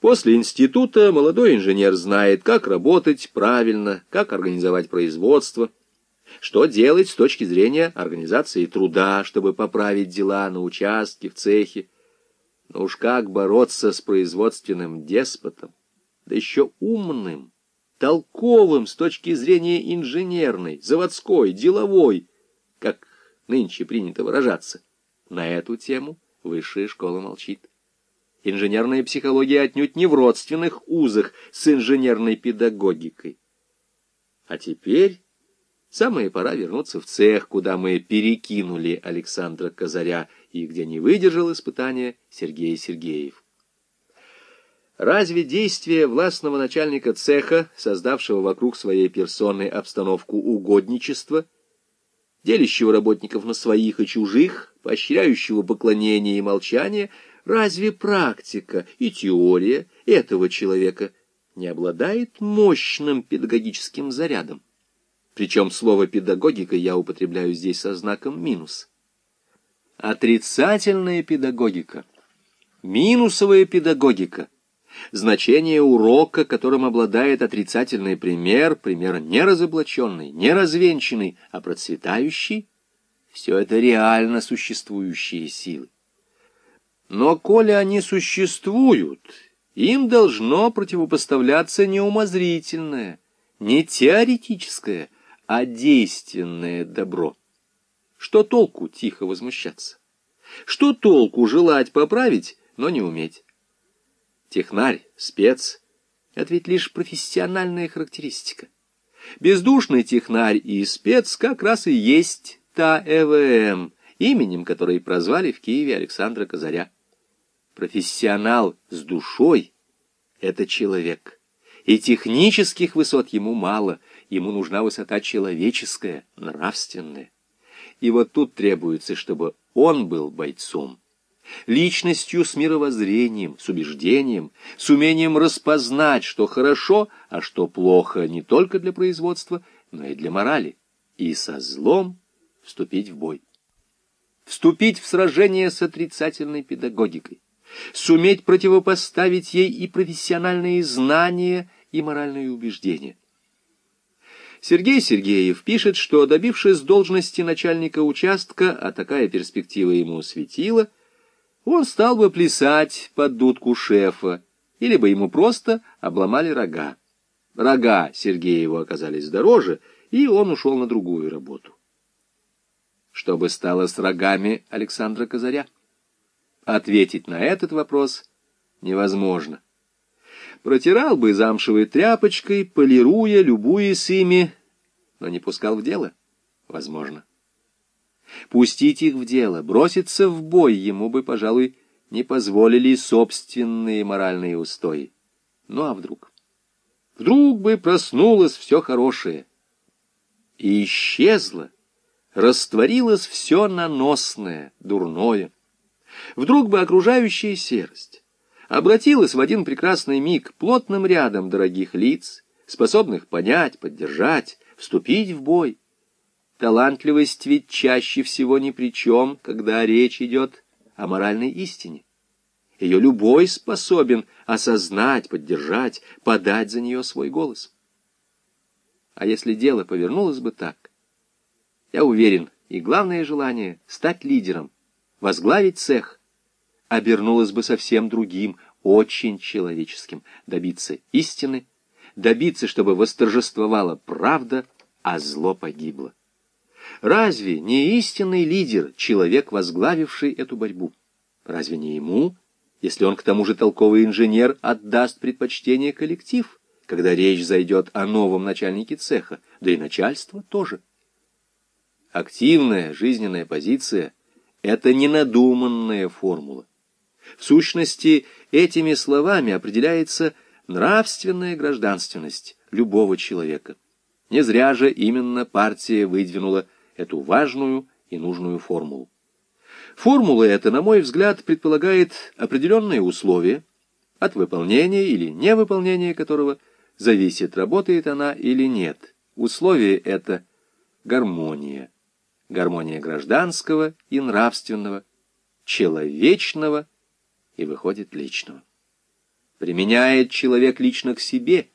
После института молодой инженер знает, как работать правильно, как организовать производство, что делать с точки зрения организации труда, чтобы поправить дела на участке, в цехе. Но уж как бороться с производственным деспотом, да еще умным, толковым с точки зрения инженерной, заводской, деловой, как нынче принято выражаться. На эту тему высшая школа молчит. Инженерная психология отнюдь не в родственных узах с инженерной педагогикой. А теперь самая пора вернуться в цех, куда мы перекинули Александра Казаря и где не выдержал испытания Сергей Сергеев. Разве действия властного начальника цеха, создавшего вокруг своей персоны обстановку угодничества, делящего работников на своих и чужих, поощряющего поклонение и молчание — Разве практика и теория этого человека не обладает мощным педагогическим зарядом? Причем слово «педагогика» я употребляю здесь со знаком минус. Отрицательная педагогика, минусовая педагогика, значение урока, которым обладает отрицательный пример, пример не разоблаченный, не развенчанный, а процветающий, все это реально существующие силы. Но коли они существуют, им должно противопоставляться не умозрительное, не теоретическое, а действенное добро. Что толку тихо возмущаться? Что толку желать поправить, но не уметь? Технарь, спец — это ведь лишь профессиональная характеристика. Бездушный технарь и спец как раз и есть та ЭВМ, именем которой прозвали в Киеве Александра Казаря. Профессионал с душой — это человек. И технических высот ему мало, ему нужна высота человеческая, нравственная. И вот тут требуется, чтобы он был бойцом. Личностью с мировоззрением, с убеждением, с умением распознать, что хорошо, а что плохо не только для производства, но и для морали, и со злом вступить в бой. Вступить в сражение с отрицательной педагогикой суметь противопоставить ей и профессиональные знания, и моральные убеждения. Сергей Сергеев пишет, что, добившись должности начальника участка, а такая перспектива ему светила, он стал бы плясать под дудку шефа, или бы ему просто обломали рога. Рога Сергееву оказались дороже, и он ушел на другую работу. Что бы стало с рогами Александра Казаря? Ответить на этот вопрос невозможно. Протирал бы замшевой тряпочкой, полируя, любуясь ими, но не пускал в дело? Возможно. Пустить их в дело, броситься в бой ему бы, пожалуй, не позволили собственные моральные устои. Ну а вдруг? Вдруг бы проснулось все хорошее. И исчезло, растворилось все наносное, дурное. Вдруг бы окружающая серость обратилась в один прекрасный миг плотным рядом дорогих лиц, способных понять, поддержать, вступить в бой. Талантливость ведь чаще всего ни при чем, когда речь идет о моральной истине. Ее любой способен осознать, поддержать, подать за нее свой голос. А если дело повернулось бы так, я уверен, и главное желание — стать лидером — возглавить цех, обернулось бы совсем другим, очень человеческим, добиться истины, добиться, чтобы восторжествовала правда, а зло погибло. Разве не истинный лидер, человек, возглавивший эту борьбу? Разве не ему, если он к тому же толковый инженер, отдаст предпочтение коллектив, когда речь зайдет о новом начальнике цеха, да и начальство тоже? Активная жизненная позиция – это не надуманная формула. В сущности, этими словами определяется нравственная гражданственность любого человека. Не зря же именно партия выдвинула эту важную и нужную формулу. Формула эта, на мой взгляд, предполагает определенные условия, от выполнения или невыполнения которого зависит, работает она или нет. Условие это — гармония гармония гражданского и нравственного, человечного и, выходит, личного. применяет человек лично к себе,